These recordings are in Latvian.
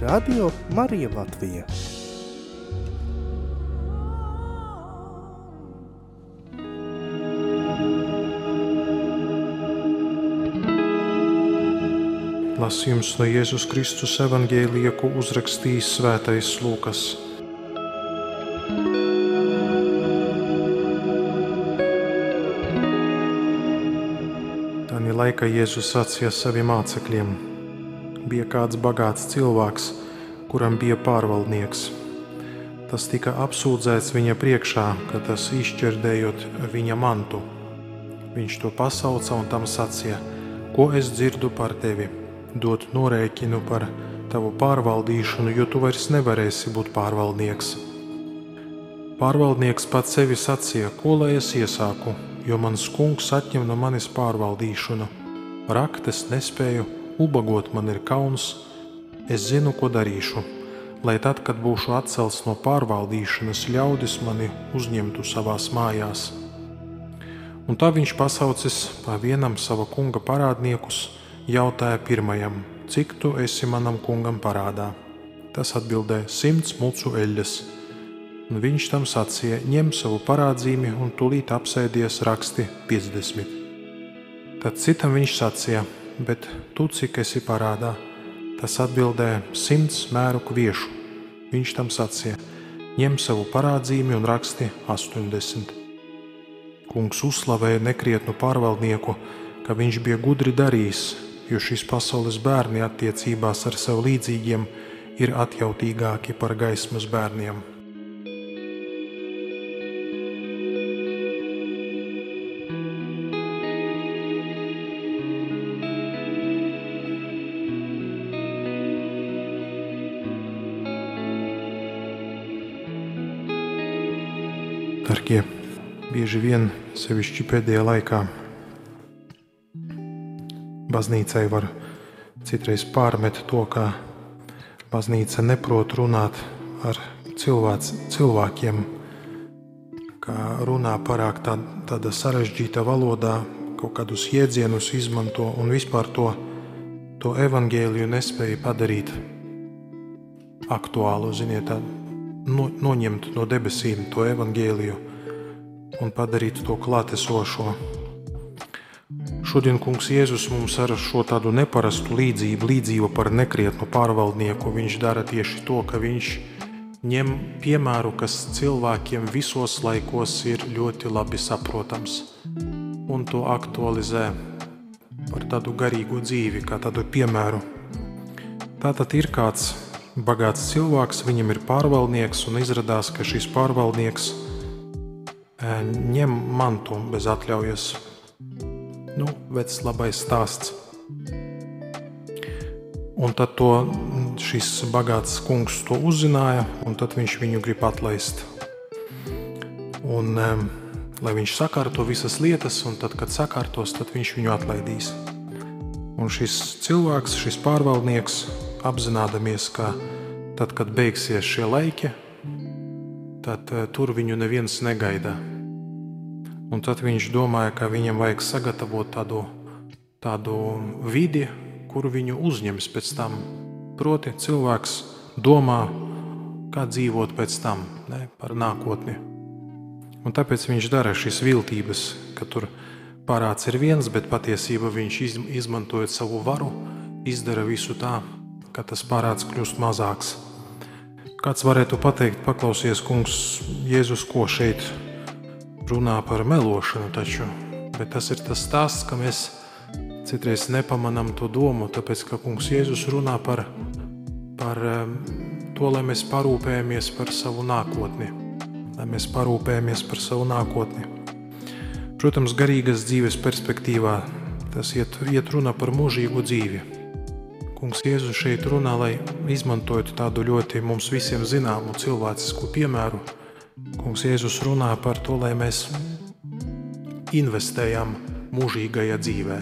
Radio Marija Latvija. Lasījums no Jēzus Kristus evangēlija, ko uzrakstījis Svētais Lūkas. Tāni laika Jēzus sacīja saviem mācekļiem: Bija kāds bagāts cilvēks, kuram bija pārvaldnieks. Tas tika apsūdzēts viņa priekšā, ka tas izšķērdējot viņa mantu. Viņš to pasauca un tam sacīja: Ko es dzirdu par tevi? Dot norēķinu par tavu pārvaldīšanu, jo tu vairs nevarēsi būt pārvaldnieks. Pārvaldnieks pats sevi sacīja, ko lai es iesāku, jo mans kungs atņem no manis pārvaldīšanu. Raktes nespēju, ubagot man ir kauns, es zinu, ko darīšu, lai tad, kad būšu atcelts no pārvaldīšanas, ļaudis mani uzņemtu savās mājās. Un tā viņš pasaucis pa vienam sava kunga parādniekus, jautāja pirmajam, cik tu esi manam kungam parādā. Tas atbildēja simts mucu eļļas. Un viņš tam sacīja, ņem savu parādzīmi un tūlīt apsēdies raksti 50. Tad citam viņš sacīja, bet tu cik esi parādā? Tas atbildēja simts mēru kviešu. Viņš tam sacīja, ņem savu parādzīmi un raksti 80. Kungs uzslavēja nekrietnu pārvaldnieku, ka viņš bija gudri darījis, jo šīs pasaules bērni attiecībās ar sev līdzīgiem ir atjautīgāki par gaismas bērniem. Darbie, bieži vien, sevišķi pēdējā laikā, baznīcai var citreiz pārmet to, ka baznīca neprot runāt ar cilvēks, cilvēkiem, kā runā pārāk tā, tāda sarežģīta valodā, kaut kādus jēdzienus izmanto un vispār to, to evangēliju nespēja padarīt aktuālu, ziniet, tā, no, noņemt no debesīm to evaņģēliju un padarīt to klātesošo. Šodien Kungs Jēzus mums ar šo tādu neparastu līdzību, līdzību par nekrietnu pārvaldnieku, viņš dara tieši to, ka viņš ņem piemēru, kas cilvēkiem visos laikos ir ļoti labi saprotams, un to aktualizē par tādu garīgu dzīvi, kā tādu piemēru. Tātad ir kāds bagāts cilvēks, viņam ir pārvaldnieks, un izrādās, ka šis pārvaldnieks ņem mantu bez atļaujas. Nu, vecs labais stāsts. Un tad to, šis bagāts kungs to uzzināja, un tad viņš viņu grib atlaist. Un, lai viņš sakārto visas lietas, un tad, kad sakārtos, tad viņš viņu atlaidīs. Un šis cilvēks, šis pārvaldnieks, apzināmies, ka tad, kad beigsies šie laiki, tad uh, tur viņu neviens negaida. Un tad viņš domāja, ka viņam vajag sagatavot tādu, tādu vidi, kur viņu uzņems pēc tam. Proti, cilvēks domā, kā dzīvot pēc tam, ne, par nākotni. Un tāpēc viņš dara šīs viltības, ka tur parāds ir viens, bet patiesībā viņš izmantojot savu varu, izdara visu tā, ka tas parāds kļūst mazāks. Kāds varētu pateikt, paklausies, kungs, Jēzus, ko šeit runā par melošanu, taču, bet tas ir tas stāsts, ka mēs citreiz nepamanām to domu, tāpēc, ka kungs Jēzus runā par, par to, lai mēs parūpējamies par savu nākotni, lai mēs parūpējamies par savu nākotni. Protams, garīgas dzīves perspektīvā tas iet, iet runa par mūžīgu dzīvi Kungs Jēzus šeit runā, lai izmantotu tādu ļoti mums visiem zināmu cilvēcisku piemēru. Kungs Jēzus runā par to, lai mēs investējam mūžīgajā dzīvē.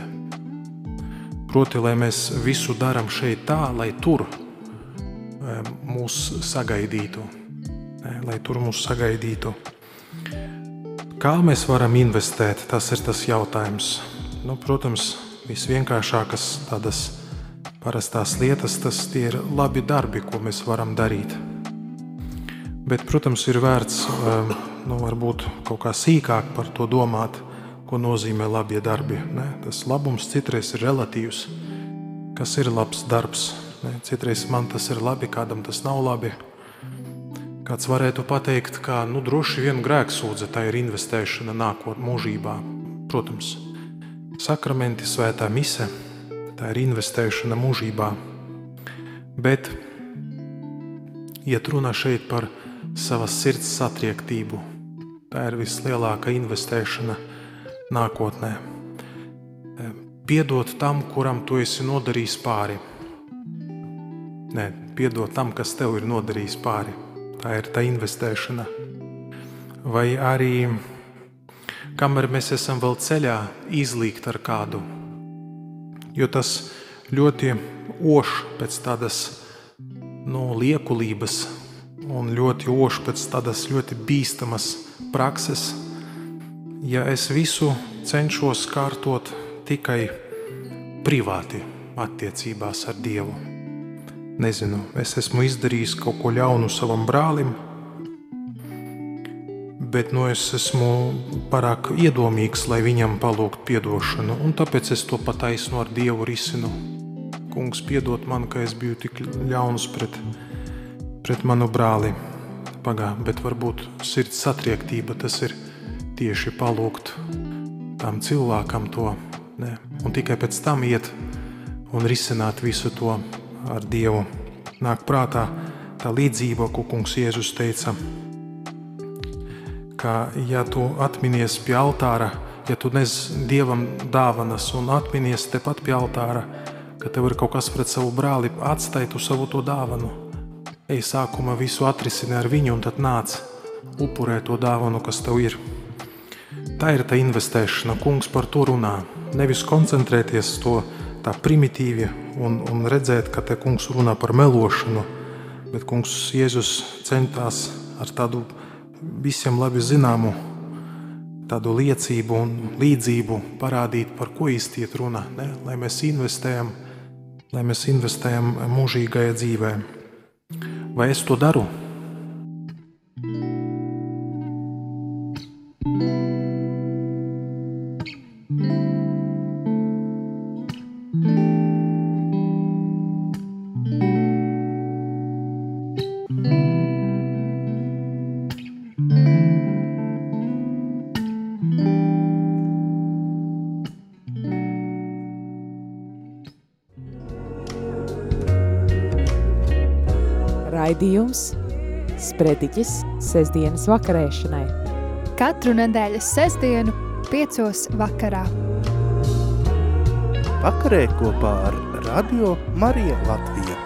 Proti, lai mēs visu darām šeit tā, lai tur eh, mūs sagaidītu, eh, lai tur mūs sagaidītu. Kā mēs varam investēt, tas ir tas jautājums. Nu, protams, visvienkāršākas tādas parastās lietas, tas ir labi darbi, ko mēs varam darīt. Bet, protams, ir vērts um, nu, varbūt kaut kā sīkāk par to domāt, ko nozīmē labie darbi. Ne? Tas labums citreiz ir relatīvs. Kas ir labs darbs? Ne? Citreiz man tas ir labi, kādam tas nav labi. Kāds varētu pateikt, ka nu, droši vien grēksūdze tā ir investēšana nākotnē, mūžībā. Protams, sakramenti, svētā mise tā ir investēšana mūžībā. Bet, ja runa šeit par savas sirds satriektību, tā ir vislielākā investēšana nākotnē. Piedot tam, kuram tu esi nodarījis pāri. Nē, piedot tam, kas tev ir nodarījis pāri. Tā ir tā investēšana. Vai arī, kamēr mēs esam vēl ceļā, izlīgt ar kādu jo tas ļoti oš pēc tādas nu, liekulības un ļoti oš pēc tādas ļoti bīstamas prakses. Ja es visu cenšos kārtot tikai privāti attiecībās ar Dievu. Nezinu, es esmu izdarījis kaut ko ļaunu savam brālim, bet nu, es esmu pārāk iedomīgs, lai viņam palūgtu atdošanu, un tāpēc es to pataisnu ar Dievu risinu. Kungs, piedod man, ka es biju tik ļauns pret, pret manu brāli. Pagā, bet varbūt sirds satriektība tas ir tieši palūgt tam cilvēkam to, ne? un tikai pēc tam iet un risināt visu to ar Dievu. Nāk prātā tā līdzība, ko kungs Jēzus teica ka, ja tu atminies pie altāra, ja tu nes dievam dāvanas un atminies tepat pie altāra, ka tev ir kaut kas pret savu brāli, atstāj tu savu to dāvanu. Ej, sākumā visu atrisini ar viņu, un tad nāc, upurē to dāvanu, kas tev ir. Tā ir tā investēšana, kungs par to runā. Nevis koncentrēties to tā primitīvi un, un redzēt, ka te kungs runā par melošanu, bet kungs Jēzus centās ar tādu visiem labi zināmu tādu liecību un līdzību parādīt, par ko īsti ir runa. Ne? Lai mēs investējam, lai mēs investējam mūžīgajā dzīvē. Vai es to daru? Raidījums Sprediķis sestdienas vakarēšanai. Katru nedēļas sestdienu piecos vakarā. Vakarē kopā ar Radio Marija Latviju.